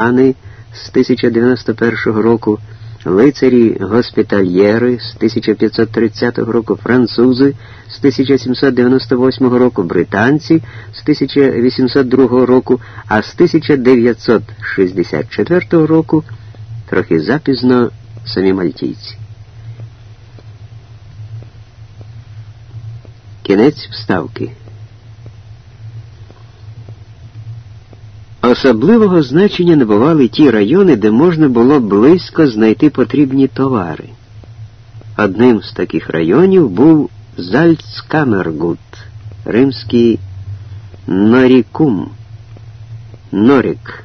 Ани з 1091 року, лицарі госпітальєри з 1530 року, французи з 1798 року, британці з 1802 року, а з 1964 року трохи запізно самі мальтійці. Кінець вставки. Особливого значення набували ті райони, де можна було близько знайти потрібні товари. Одним з таких районів був Зальцкамергут, римський Норікум, Норік,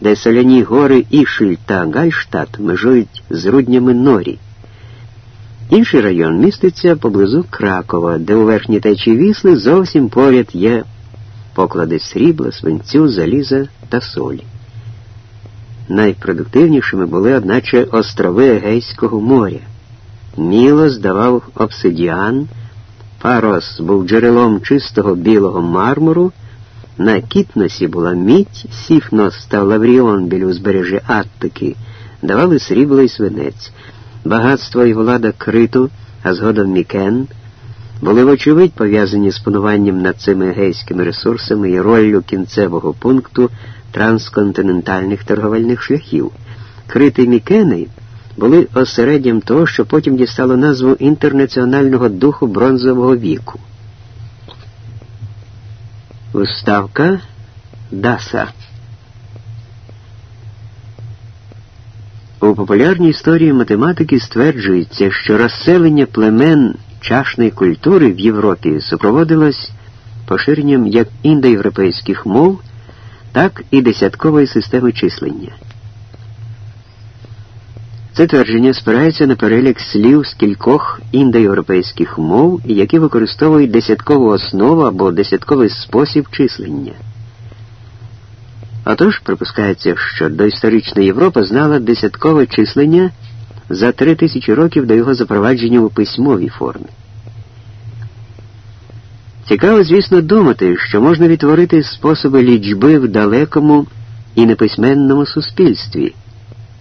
де соляні гори Ішель та Гальштадт межують з руднями Норі. Інший район міститься поблизу Кракова, де у верхній течі вісли зовсім поряд є поклади срібла, свинцю, заліза та солі. Найпродуктивнішими були, одначе, острови Егейського моря. Мілос давав обсидіан, Парос був джерелом чистого білого мармуру, на Кітносі була мідь, Сіфнос та Лавріон біля узбережжя Аттики, давали срібло і свинець. Багатство і влада Криту, а згодом Мікен – були вочевидь пов'язані з пануванням над цими гейськими ресурсами і роллю кінцевого пункту трансконтинентальних торговельних шляхів. Крити Мікени були осереддям того, що потім дістало назву інтернаціонального духу бронзового віку. Уставка Даса. У популярній історії математики стверджується, що розселення племен чашної культури в Європі супроводилось поширенням як індоєвропейських мов, так і десяткової системи числення. Це твердження спирається на перелік слів з кількох індоєвропейських мов, які використовують десяткову основу або десятковий спосіб числення. Отож, припускається, що доісторична Європа знала десяткове числення за три тисячі років до його запровадження у письмовій формі. Цікаво, звісно, думати, що можна відтворити способи лічби в далекому і неписьменному суспільстві,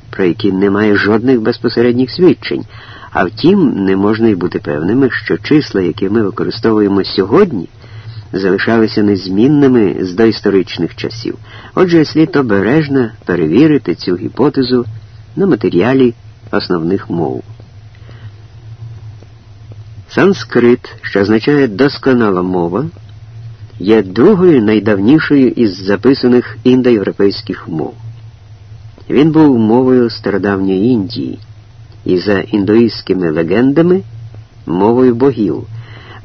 про які немає жодних безпосередніх свідчень, а втім, не можна й бути певними, що числа, які ми використовуємо сьогодні, залишалися незмінними з доісторичних часів. Отже, слід обережно перевірити цю гіпотезу на матеріалі основних мов. Санскрит, що означає досконала мова, є другою найдавнішою із записаних індоєвропейських мов. Він був мовою стародавньої Індії і за індуїстськими легендами мовою богів.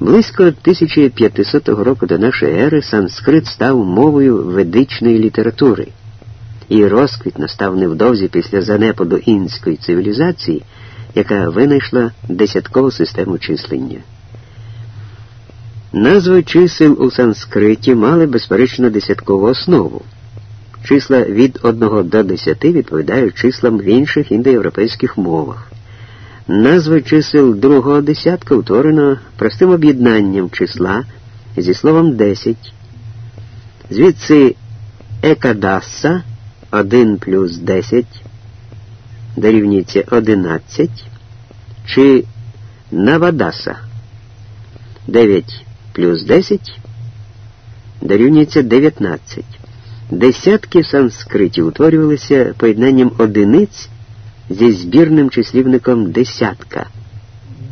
Близько 1500 року до нашої ери санскрит став мовою ведичної літератури, і розквіт настав невдовзі після занепаду інської цивілізації яка винайшла десяткову систему числення. Назви чисел у санскриті мали безперечно десяткову основу. Числа від 1 до 10 відповідають числам в інших індоєвропейських мовах. Назви чисел другого десятка утворено простим об'єднанням числа зі словом 10. Звідси екадаса 1 плюс 10 дорівнюється 11, чи Навадаса 9 плюс 10 дорівнюється 19. Десятки в санскриті утворювалися поєднанням одиниць зі збірним числівником десятка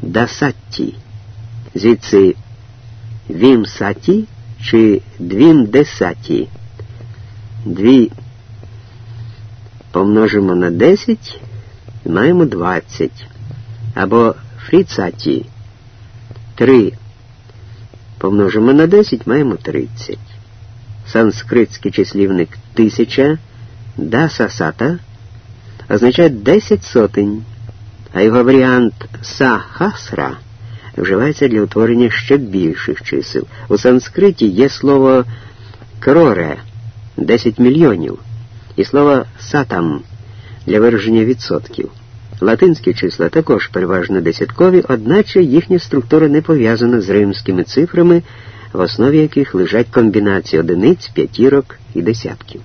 дасатті, звідси вімсаті чи двімдесаті. Дві помножимо на 10 маємо 20. Або фріцаті 3 помножимо на 10, маємо 30. Санскритський числівник тисяча дасасата означає 10 сотень, а його варіант сахасра вживається для утворення ще більших чисел. У санскриті є слово кроре 10 мільйонів і слово сатам для вираження відсотків. Латинські числа також переважно десяткові, одначе їхня структура не пов'язана з римськими цифрами, в основі яких лежать комбінації одиниць, п'ятірок і десятків.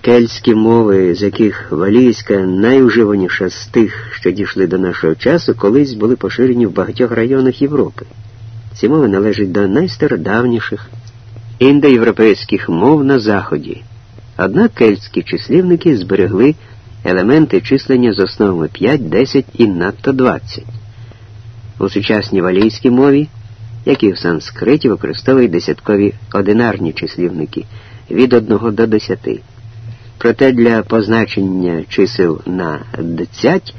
Кельтські мови, з яких валійська найуживаніша з тих, що дійшли до нашого часу, колись були поширені в багатьох районах Європи. Ці мови належать до найстародавніших індоєвропейських мов на Заході. Однак кельтські числівники зберегли елементи числення з основами 5, 10 і надто 20. У сучасній валійській мові, як і в санскриті, використовують десяткові одинарні числівники від 1 до 10. Проте для позначення чисел на дцять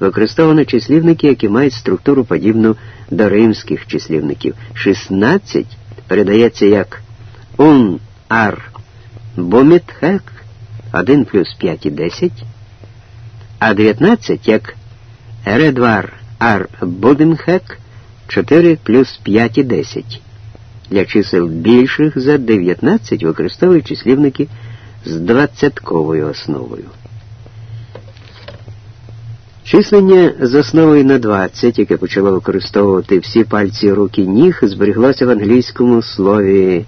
використовано числівники, які мають структуру подібну до римських числівників. 16 передається як ун ар бомітхек 1 плюс 5 і 10, а 19 як ередвар ар будемхек 4 плюс 5 і 10. Для чисел більших за 19 використовують числівники з двадцятковою основою. Числення з основою на 20, яке почало використовувати всі пальці рук і ніг, зберіглося в англійському слові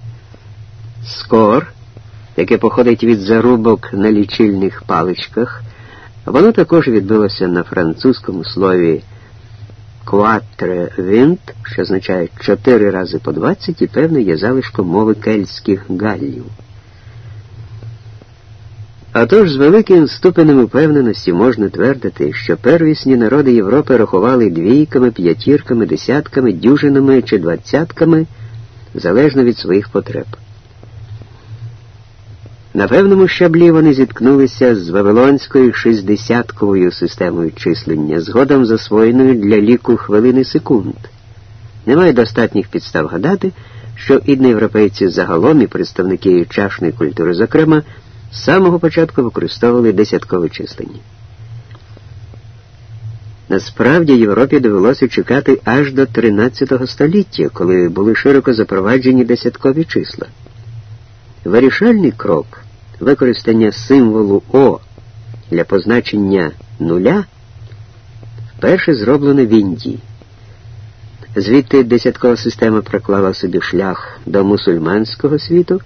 скор, яке походить від зарубок на лічильних паличках. Воно також відбилося на французькому слові «quatre винт, що означає чотири рази по 20 і певно є залишком мови кельтських галлів. А тож з великим ступенем упевненості можна твердити, що первісні народи Європи рахували двійками, п'ятірками, десятками, дюжинами чи двадцятками залежно від своїх потреб. На певному щаблі вони зіткнулися з Вавилонською шістдесятковою системою числення, згодом засвоєною для ліку хвилини секунд. Немає достатніх підстав гадати, що ідноєвропейці загалом і представники чашної культури, зокрема, з самого початку використовували десяткове числення. Насправді Європі довелося чекати аж до 13 століття, коли були широко запроваджені десяткові числа. Вирішальний крок використання символу О для позначення нуля вперше зроблено в Індії. Звідти десяткова система проклала собі шлях до мусульманського світу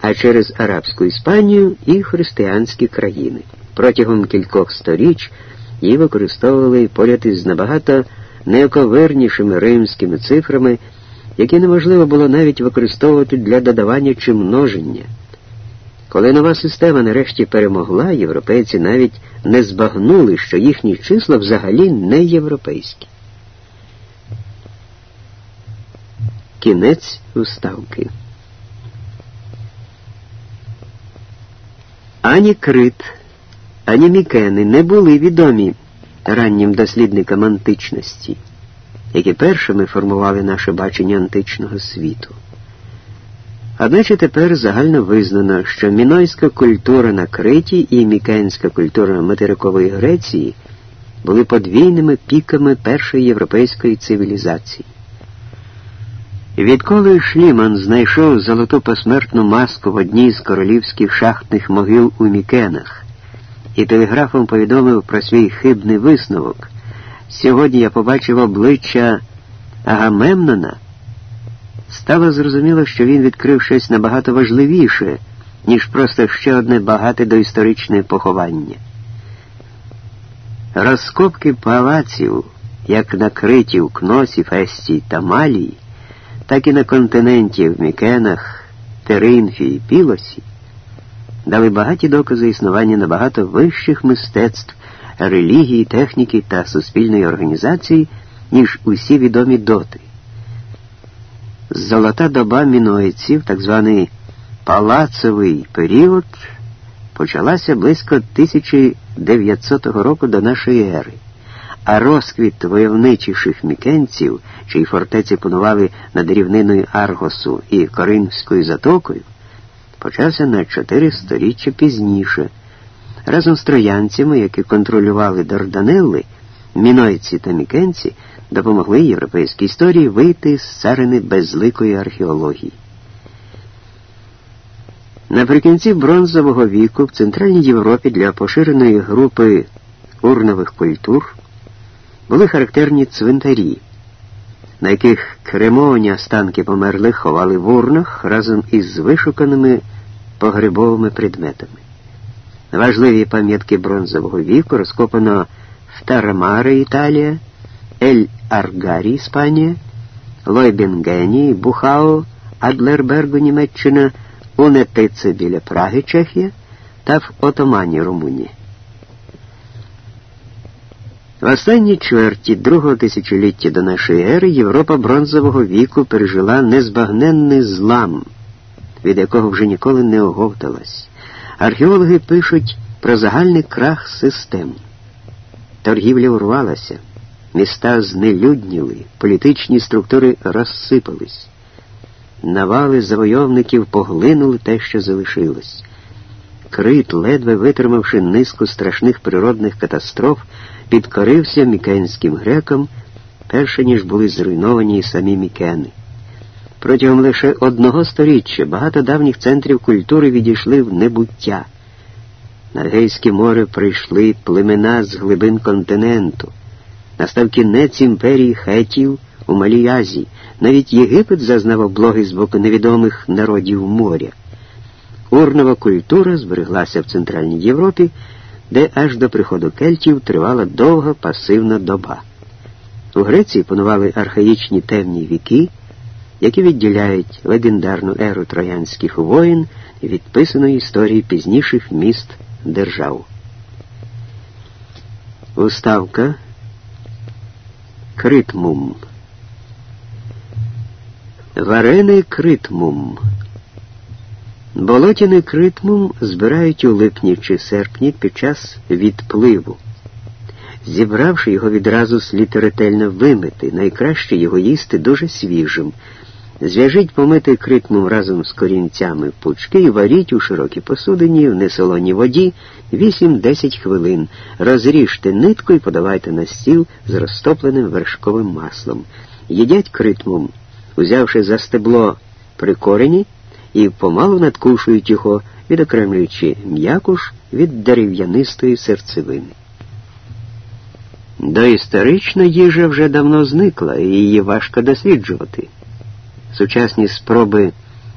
а через Арабську Іспанію і християнські країни. Протягом кількох сторіч її використовували поряд із набагато неоковирнішими римськими цифрами, які неможливо було навіть використовувати для додавання чи множення. Коли нова система нарешті перемогла, європейці навіть не збагнули, що їхні числа взагалі не європейські. Кінець уставки. Ані Крит, ані Мікени не були відомі раннім дослідникам античності, які першими формували наше бачення античного світу. Одначе тепер загально визнано, що мінойська культура на Криті і мікенська культура материкової Греції були подвійними піками першої європейської цивілізації. Відколи Шліман знайшов золоту посмертну маску в одній з королівських шахтних могил у Мікенах і телеграфом повідомив про свій хибний висновок, сьогодні я побачив обличчя Агамемнона, стало зрозуміло, що він відкрив щось набагато важливіше, ніж просто ще одне багате доісторичне поховання. Розкопки палаців, як накриті в Кносі, Фесті та Малії, так і на континенті в Мікенах, Теринфі і Пілосі дали багаті докази існування набагато вищих мистецтв, релігії, техніки та суспільної організації, ніж усі відомі доти. Золота доба мінойців, так званий палацовий період, почалася близько 1900 року до нашої ери а розквіт войовничіших мікенців, чиї фортеці панували над рівниною Аргосу і Коринфською затокою, почався на чотири сторіччя пізніше. Разом з троянцями, які контролювали Дарданелли, мінойці та мікенці допомогли європейській історії вийти з царини безликої археології. Наприкінці бронзового віку в Центральній Європі для поширеної групи урнових культур були характерні цвинтарі, на яких кремовані останки померлих ховали в урнах разом із вишуканими погребовими предметами. Важливі пам'ятки бронзового віку розкопано в Тарамаре, Італія, Ель Аргарі, Іспанія, Лойбінгені, Бухао, Адлербергу, Німеччина, Унетице біля Праги, Чехія та в Отомані, Румунія. В останній чверті другого тисячоліття до нашої ери Європа бронзового віку пережила незбагненний злам, від якого вже ніколи не оговталась. Археологи пишуть про загальний крах систем. Торгівля урвалася, міста знелюдніли, політичні структури розсипались. Навали завойовників поглинули те, що залишилось. Крит, ледве витримавши низку страшних природних катастроф, підкорився мікенським грекам, перше ніж були зруйновані самі мікени. Протягом лише одного сторіччя багато давніх центрів культури відійшли в небуття. На Гейське море прийшли племена з глибин континенту. Настав кінець імперії хетів у Малій Азії. Навіть Єгипет зазнав облоги з боку невідомих народів моря. Урнова культура збереглася в Центральній Європі, де аж до приходу кельтів тривала довга пасивна доба. У Греції панували архаїчні темні віки, які відділяють легендарну еру троянських воїн від писаної історії пізніших міст держав. Уставка Критмум. Варений критмум. Болотяний критмум збирають у липні чи серпні під час відпливу. Зібравши його відразу слід ретельно вимити, найкраще його їсти дуже свіжим. Зв'яжіть помитий критмум разом з корінцями пучки і варіть у широкій посудині в несолоній воді 8-10 хвилин. Розріжте нитку і подавайте на стіл з розтопленим вершковим маслом. Їдять критмум, узявши за стебло при корені і помалу надкушують його, відокремлюючи м'якуш від дерев'янистої серцевини. Доісторична їжа вже давно зникла, і її важко досліджувати. Сучасні спроби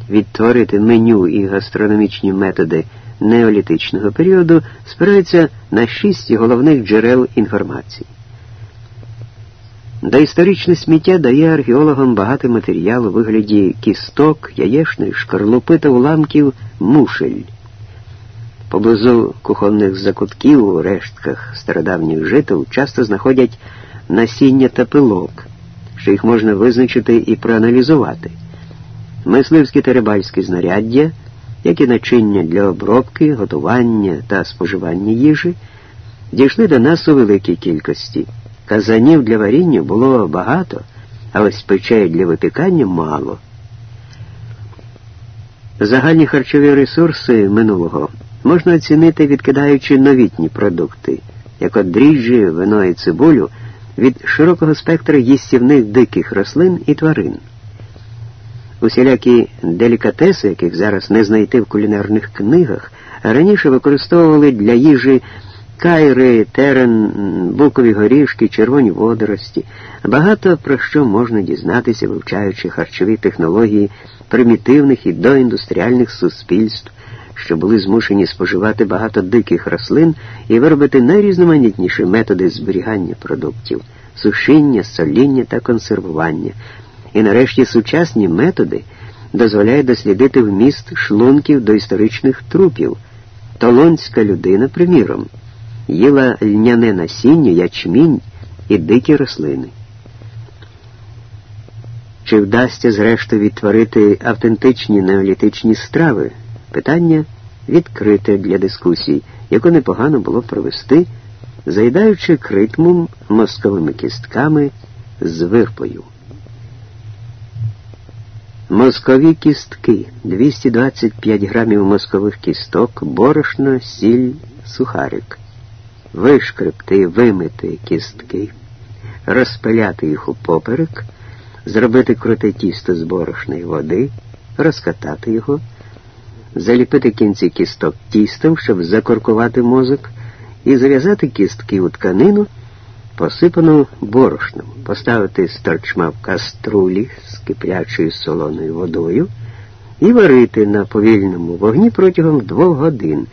відтворити меню і гастрономічні методи неолітичного періоду спираються на шість головних джерел інформації. Доісторичне сміття дає археологам багато матеріалу у вигляді кісток, яєчної, шкарлупи та уламків мушель. Поблизу кухонних закутків у рештках стародавніх жител часто знаходять насіння та пилок, що їх можна визначити і проаналізувати. Мисливські та рибальські знаряддя, як і начиння для обробки, готування та споживання їжі, дійшли до нас у великій кількості. Казанів для варіння було багато, а ось печей для випікання мало. Загальні харчові ресурси минулого можна оцінити, відкидаючи новітні продукти, як от дріжджі, вино і цибулю, від широкого спектра їстівних диких рослин і тварин. Усілякі делікатеси, яких зараз не знайти в кулінарних книгах, раніше використовували для їжі кайри, терен, букові горішки, червоні водорості. Багато про що можна дізнатися, вивчаючи харчові технології примітивних і доіндустріальних суспільств, що були змушені споживати багато диких рослин і виробити найрізноманітніші методи зберігання продуктів, сушіння, соління та консервування. І нарешті сучасні методи дозволяють дослідити вміст шлунків до історичних трупів. Толонська людина, приміром, їла льняне насіння, ячмінь і дикі рослини. Чи вдасться, зрештою, відтворити автентичні неолітичні страви? Питання відкрите для дискусій, яку непогано було провести, заїдаючи критмум мозковими кістками з вирпою. Мозкові кістки. 225 грамів мозкових кісток, борошно, сіль, сухарик, вишкребти, вимити кістки, розпиляти їх у поперек, зробити круте тісто з борошної води, розкатати його заліпити кінці кісток тістом, щоб закоркувати мозок, і зав'язати кістки у тканину, посипану борошном, поставити сторчма в каструлі з киплячою солоною водою і варити на повільному вогні протягом двох годин.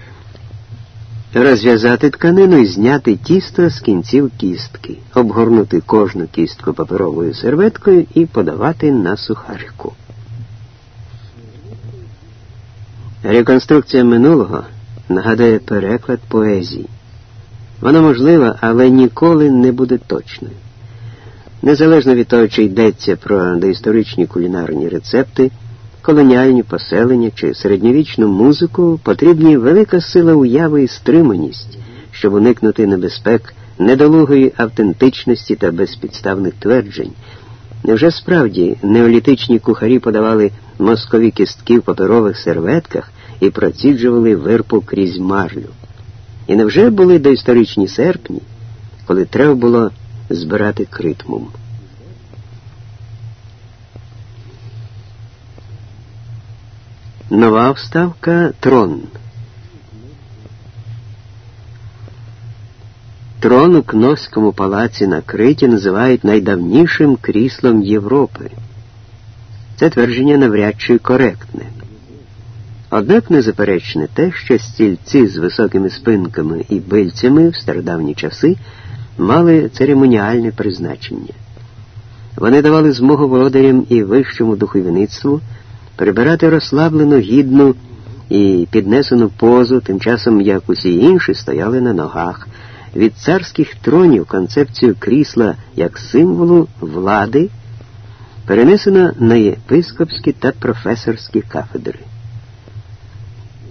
розв'язати тканину і зняти тісто з кінців кістки, обгорнути кожну кістку паперовою серветкою і подавати на сухарку. Реконструкція минулого нагадує переклад поезії. Вона можлива, але ніколи не буде точною. Незалежно від того, чи йдеться про доісторичні кулінарні рецепти, колоніальні поселення чи середньовічну музику, потрібні велика сила уяви і стриманість, щоб уникнути небезпек недолугої автентичності та безпідставних тверджень. Невже справді неолітичні кухарі подавали мозкові кістки в паперових серветках і проціджували вирпу крізь марлю? І невже були доісторичні серпні, коли треба було збирати критмум? Нова вставка Трон. Трон у Кносському палаці на Криті називають найдавнішим кріслом Європи. Це твердження навряд чи коректне. Однак незаперечне те, що стільці з високими спинками і бильцями в стародавні часи мали церемоніальне призначення. Вони давали змогу володарям і вищому духовництву прибирати розслаблену, гідну і піднесену позу, тим часом як усі інші стояли на ногах. Від царських тронів концепцію крісла як символу влади перенесено на єпископські та професорські кафедри.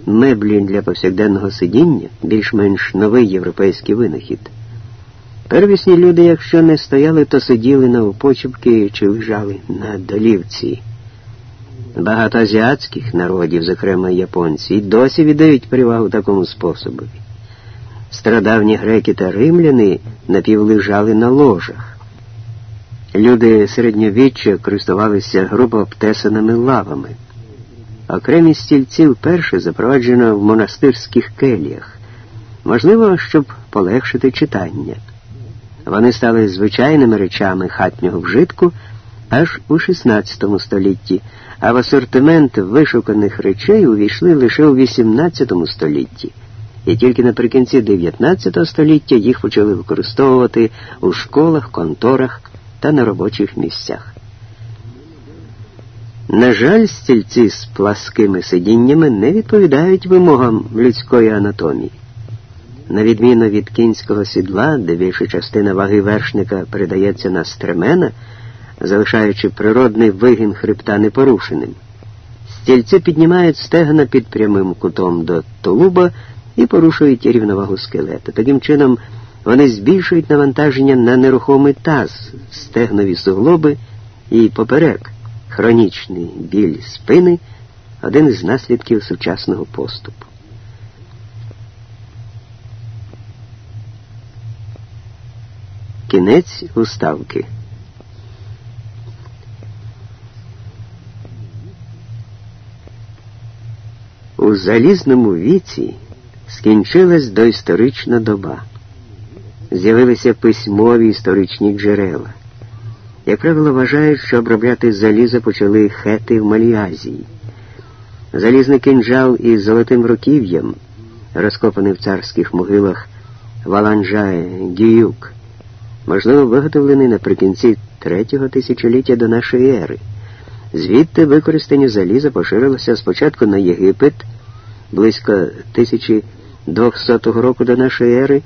Меблі для повсякденного сидіння більш-менш новий європейський винахід. Первісні люди, якщо не стояли, то сиділи на упочіпки чи лежали на долівці. Багато азіатських народів, зокрема японці, досі віддають перевагу такому способові. Страдавні греки та римляни напівлежали на ложах. Люди середньовіччя користувалися грубо обтесаними лавами. Окремі стільці вперше запроваджено в монастирських келіях, можливо, щоб полегшити читання. Вони стали звичайними речами хатнього вжитку аж у XVI столітті, а в асортимент вишуканих речей увійшли лише у XVIII столітті, і тільки наприкінці XIX століття їх почали використовувати у школах, конторах та на робочих місцях. На жаль, стільці з пласкими сидіннями не відповідають вимогам людської анатомії. На відміну від кінського сідла, де більша частина ваги вершника передається на стремена, залишаючи природний вигін хребта непорушеним. Стільці піднімають стегна під прямим кутом до тулуба і порушують рівновагу скелета. Таким чином, вони збільшують навантаження на нерухомий таз, стегнові суглоби і поперек, хронічний біль спини один із наслідків сучасного поступу. Кінець уставки. У залізному віці скінчилась доісторична доба. З'явилися письмові історичні джерела. Як правило, вважають, що обробляти залізо почали хети в Малій Азії. Залізний кинджал із золотим руків'ям, розкопаний в царських могилах Валанжає Гіюк, можливо, виготовлений наприкінці третього тисячоліття до нашої ери. Звідти використання заліза поширилося спочатку на Єгипет близько 1200 року до нашої ери,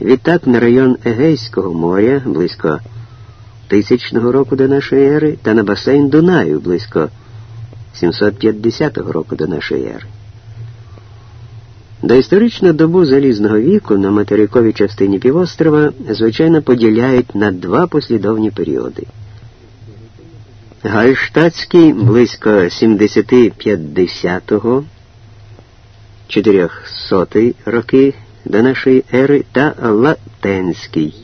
відтак на район Егейського моря близько 1000 року до нашої ери та на басейн Дунаю близько 750 року до нашої ери. Доісторичну добу залізного віку на материковій частині півострова звичайно поділяють на два послідовні періоди. Гальштатський близько 70-50 400 роки до нашої ери та Латенський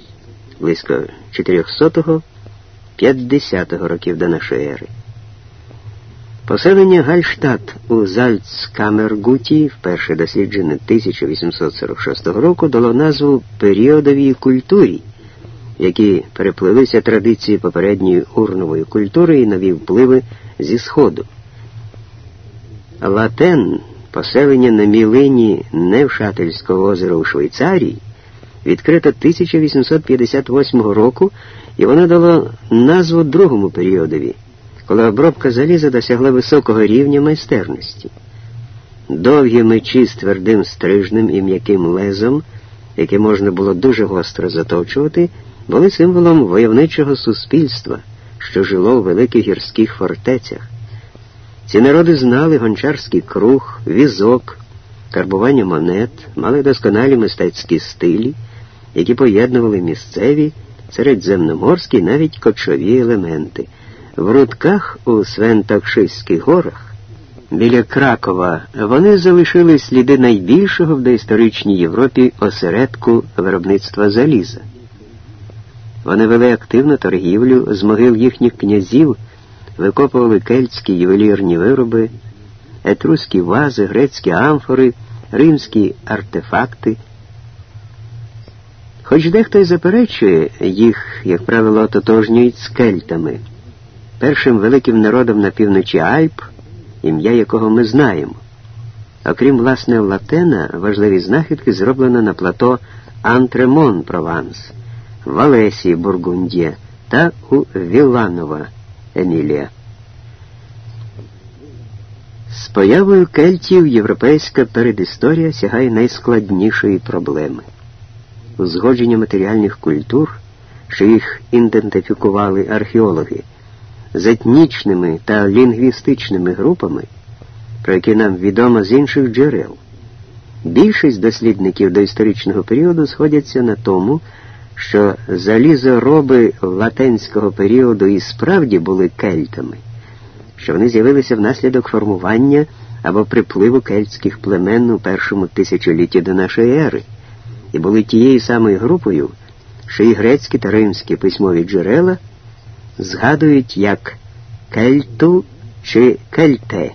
близько 400 50 років до нашої ери. Поселення Гальштадт у Зальцкамергуті, вперше досліджене 1846 року, дало назву періодовій культурі, які переплилися традиції попередньої урнової культури і нові впливи зі Сходу. Латен поселення на мілині Невшательського озера у Швейцарії, відкрито 1858 року, і воно дало назву другому періодові, коли обробка заліза досягла високого рівня майстерності. Довгі мечі з твердим стрижнем і м'яким лезом, яке можна було дуже гостро заточувати, були символом войовничого суспільства, що жило у великих гірських фортецях. Ці народи знали гончарський круг, візок, карбування монет, мали досконалі мистецькі стилі, які поєднували місцеві, середземноморські навіть кочові елементи. В рудках у Свентокшиських горах біля Кракова вони залишили сліди найбільшого в доісторичній Європі осередку виробництва заліза. Вони вели активну торгівлю з могил їхніх князів викопували кельтські ювелірні вироби, етруські вази, грецькі амфори, римські артефакти. Хоч дехто й заперечує їх, як правило, ототожнюють з кельтами, першим великим народом на півночі Альп, ім'я якого ми знаємо. Окрім власне Латена, важливі знахідки зроблено на плато Антремон Прованс, Валесії Бургундія та у Віланова. Емілія. З появою кельтів європейська передісторія сягає найскладнішої проблеми. Узгодження матеріальних культур, що їх ідентифікували археологи, з етнічними та лінгвістичними групами, про які нам відомо з інших джерел. Більшість дослідників доісторичного періоду сходяться на тому, що залізороби латенського періоду і справді були кельтами, що вони з'явилися внаслідок формування або припливу кельтських племен у першому тисячолітті до нашої ери, і були тією самою групою, що і грецькі та римські письмові джерела згадують як кельту чи кельте.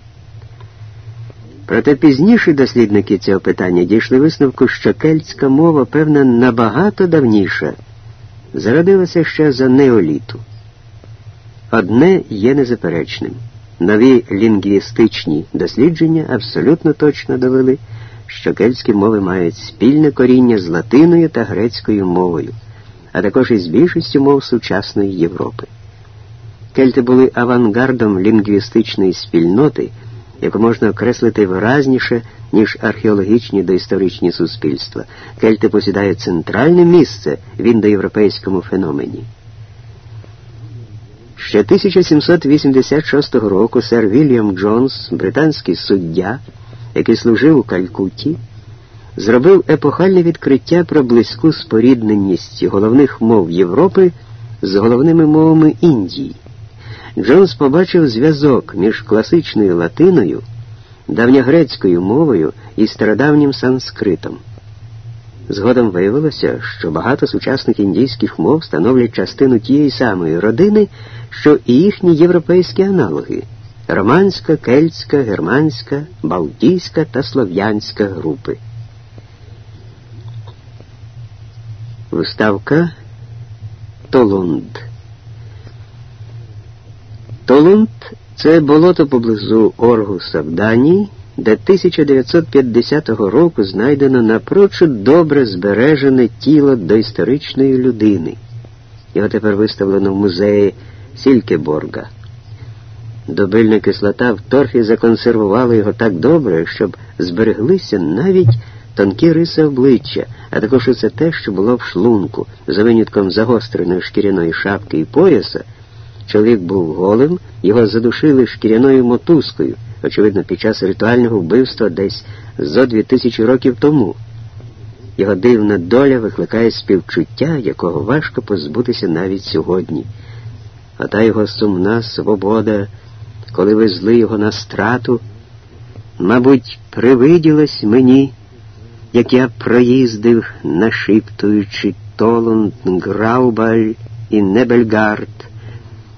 Проте пізніші дослідники цього питання дійшли висновку, що кельтська мова, певна, набагато давніша, зародилася ще за неоліту. Одне є незаперечним. Нові лінгвістичні дослідження абсолютно точно довели, що кельтські мови мають спільне коріння з латиною та грецькою мовою, а також із більшістю мов сучасної Європи. Кельти були авангардом лінгвістичної спільноти яку можна окреслити виразніше, ніж археологічні доісторичні суспільства. Кельти посідають центральне місце в індоєвропейському феномені. Ще 1786 року сер Вільям Джонс, британський суддя, який служив у Калькутті, зробив епохальне відкриття про близьку спорідненість головних мов Європи з головними мовами Індії. Джонс побачив зв'язок між класичною латиною, давньогрецькою мовою і стародавнім санскритом. Згодом виявилося, що багато сучасних індійських мов становлять частину тієї самої родини, що і їхні європейські аналоги романська, кельтська, германська, балтійська та слов'янська групи. Виставка Толунд Толунд це болото поблизу Оргуса в Данії, де 1950 року знайдено напрочуд добре збережене тіло доісторичної людини. Його тепер виставлено в музеї Сількеборга. Добильна кислота в торфі законсервувала його так добре, щоб збереглися навіть тонкі риси обличчя, а також усе те, що було в шлунку, за винятком загостреної шкіряної шапки і пояса. Чоловік був голим, його задушили шкіряною мотузкою, очевидно, під час ритуального вбивства десь зо дві тисячі років тому. Його дивна доля викликає співчуття, якого важко позбутися навіть сьогодні. А та його сумна свобода, коли везли його на страту, мабуть, привиділась мені, як я проїздив, нашіптуючи Толунд, Граубаль і Небельгард.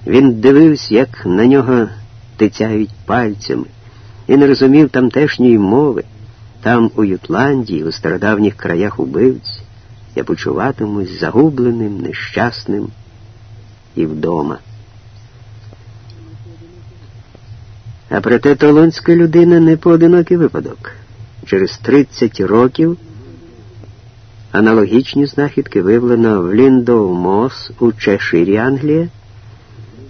Він дивився, як на нього тицяють пальцями, і не розумів тамтешньої мови. Там, у Ютландії, у стародавніх краях убивць, я почуватимусь загубленим, нещасним і вдома. А проте толонська людина не поодинокий випадок. Через 30 років аналогічні знахідки виявлено в Ліндоу Мос у Чеширі, Англія.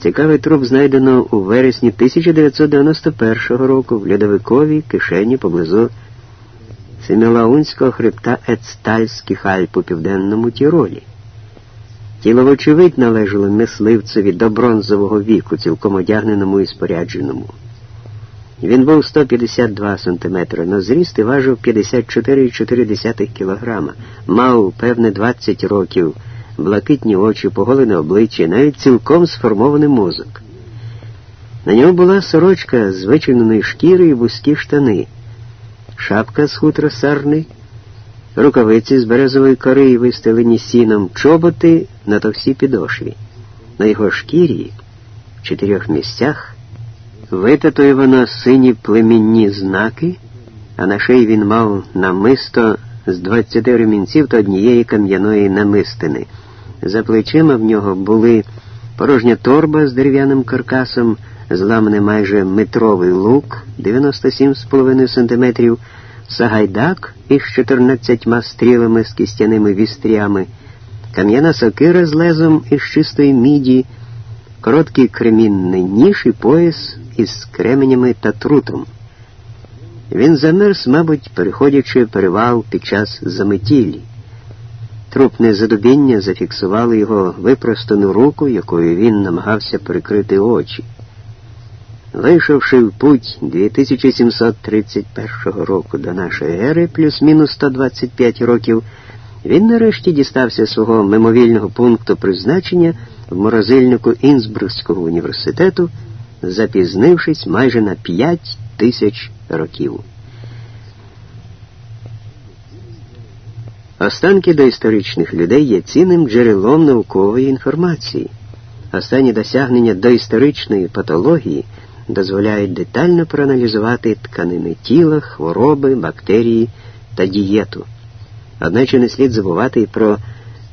Цікавий труп знайдено у вересні 1991 року в льодовиковій кишені поблизу Семілаунського хребта Ецтальських Альп у південному Тіролі. Тіло, вочевидь, належало мисливцеві до бронзового віку, цілком одягненому і спорядженому. Він був 152 см на зріст і важив 54,4 кг, мав, певне, 20 років, блакитні очі, поголене обличчя, навіть цілком сформований мозок. На ньому була сорочка з вичиненої шкіри і вузькі штани, шапка з хутра сарни, рукавиці з березової кори і вистелені сіном, чоботи на товсій підошві. На його шкірі в чотирьох місцях витатуєвано сині племінні знаки, а на шиї він мав намисто з двадцяти ремінців та однієї кам'яної намистини. За плечима в нього були порожня торба з дерев'яним каркасом, зламаний майже метровий лук 97,5 см, сагайдак із 14 стрілами з кістяними вістрями, кам'яна сокира з лезом із чистої міді, короткий кремінний ніж і пояс із кременями та трутом. Він замерз, мабуть, переходячи перевал під час заметілі. Трупне задубіння зафіксувало його випростану руку, якою він намагався прикрити очі. Вийшовши в путь 2731 року до нашої ери, плюс-мінус 125 років, він нарешті дістався свого мимовільного пункту призначення в морозильнику Інсбрукського університету, запізнившись майже на 5 тисяч років. Останки доісторичних людей є цінним джерелом наукової інформації. Останні досягнення доісторичної патології дозволяють детально проаналізувати тканини тіла, хвороби, бактерії та дієту. Одначе не слід забувати і про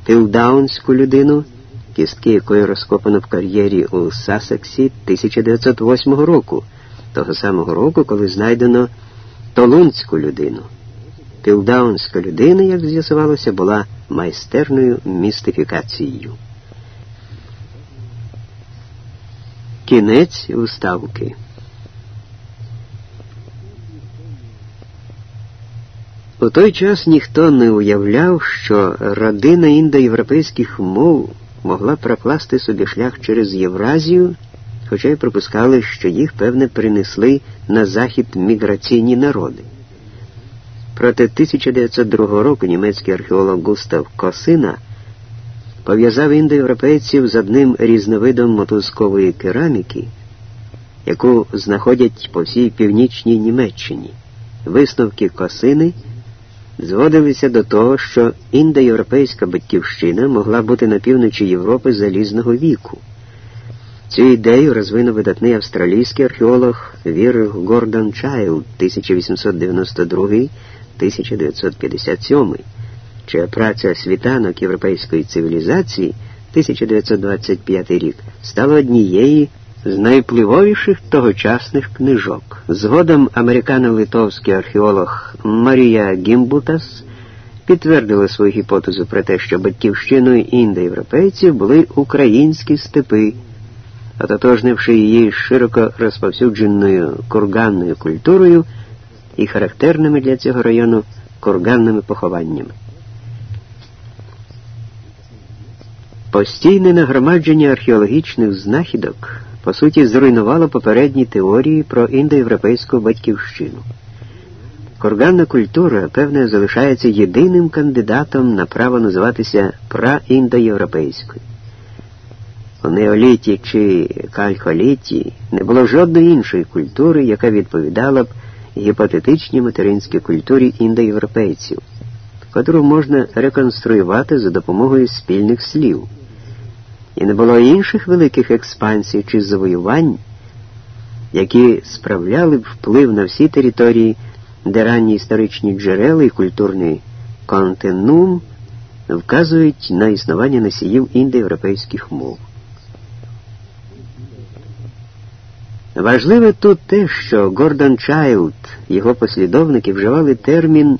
пілдаунську людину, кістки якої розкопано в кар'єрі у Сасексі 1908 року, того самого року, коли знайдено Толунську людину. Пілдаунська людина, як з'ясувалося, була майстерною містифікацією. Кінець уставки. У той час ніхто не уявляв, що родина індоєвропейських мов могла прокласти собі шлях через Євразію, хоча й припускали, що їх, певне, принесли на захід міграційні народи. Проте 1902 року німецький археолог Густав Косина пов'язав індоєвропейців з одним різновидом мотузкової кераміки, яку знаходять по всій північній Німеччині. Висновки косини зводилися до того, що індоєвропейська батьківщина могла бути на півночі Європи залізного віку. Цю ідею розвинув видатний австралійський археолог Вір Гордон Чайлд 1892-1957 чия праця світанок європейської цивілізації 1925 рік стала однією з найвпливовіших тогочасних книжок. Згодом американо-литовський археолог Марія Гімбутас підтвердила свою гіпотезу про те, що батьківщиною індоєвропейців були українські степи, ототожнивши її широко розповсюдженою курганною культурою і характерними для цього району курганними похованнями. Постійне нагромадження археологічних знахідок, по суті, зруйнувало попередні теорії про індоєвропейську батьківщину. Курганна культура, певне, залишається єдиним кандидатом на право називатися праіндоєвропейською. У неоліті чи кальхоліті не було жодної іншої культури, яка відповідала б гіпотетичній материнській культурі індоєвропейців, котру можна реконструювати за допомогою спільних слів і не було інших великих експансій чи завоювань, які справляли б вплив на всі території, де ранні історичні джерела і культурний континуум вказують на існування носіїв індоєвропейських мов. Важливе тут те, що Гордон Чайлд, його послідовники вживали термін